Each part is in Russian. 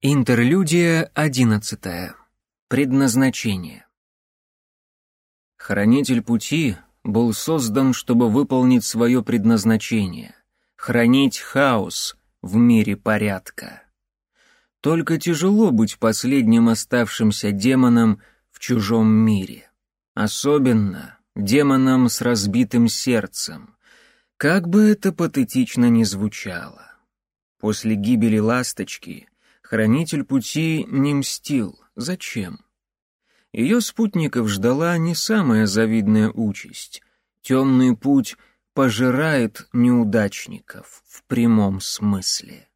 Интерлюдия одиннадцатая. Предназначение. Хранитель пути был создан, чтобы выполнить свое предназначение — хранить хаос в мире порядка. Только тяжело быть последним оставшимся демоном в чужом мире. Особенно демоном с разбитым сердцем. Как бы это патетично ни звучало. После гибели ласточки — Хранитель пути не мстил. Зачем? Ее спутников ждала не самая завидная участь. Темный путь пожирает неудачников в прямом смысле.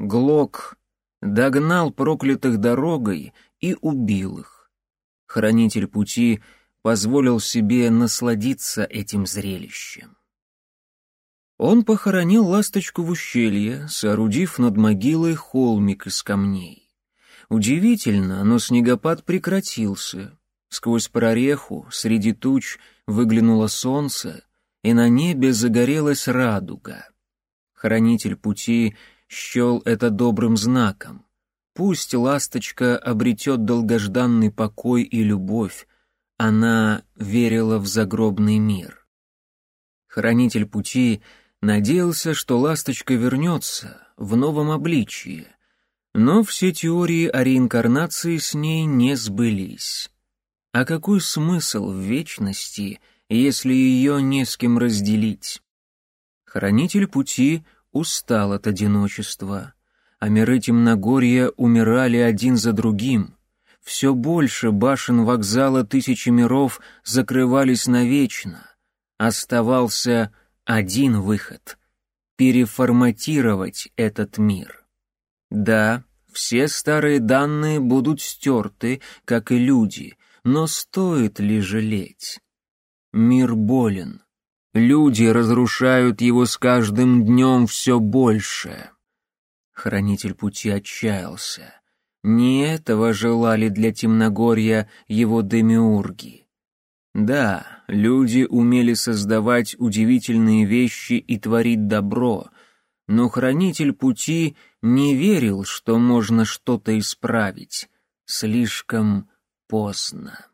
Глок догнал проклятых дорогой и убил их. Хранитель пути позволил себе насладиться этим зрелищем. Он похоронил ласточку в ущелье, соорудив над могилой холмик из камней. Удивительно, но снегопад прекратился. Сквозь прореху, среди туч, выглянуло солнце, и на небе загорелась радуга. Хранитель пути счел это добрым знаком. Пусть ласточка обретет долгожданный покой и любовь, она верила в загробный мир. Хранитель пути — Надеялся, что ласточка вернется в новом обличии, но все теории о реинкарнации с ней не сбылись. А какой смысл в вечности, если ее не с кем разделить? Хранитель пути устал от одиночества, а миры темногорья умирали один за другим. Все больше башен вокзала тысячи миров закрывались навечно. Оставался один выход — переформатировать этот мир. Да, все старые данные будут стерты, как и люди, но стоит ли жалеть? Мир болен. Люди разрушают его с каждым днем все больше. Хранитель пути отчаялся. Не этого желали для Темногорья его демиурги. Да, люди умели создавать удивительные вещи и творить добро, но хранитель пути не верил, что можно что-то исправить. Слишком поздно.